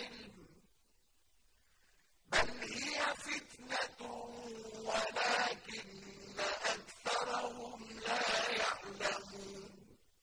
علم بل هي فتنة ولكن أكثرهم لا